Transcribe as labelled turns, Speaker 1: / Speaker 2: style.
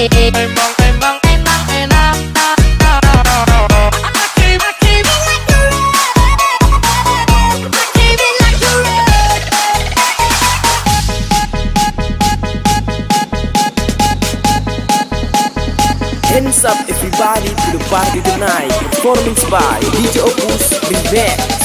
Speaker 1: Hands up everybody to the party tonight. Performance by DJ Opus Bring back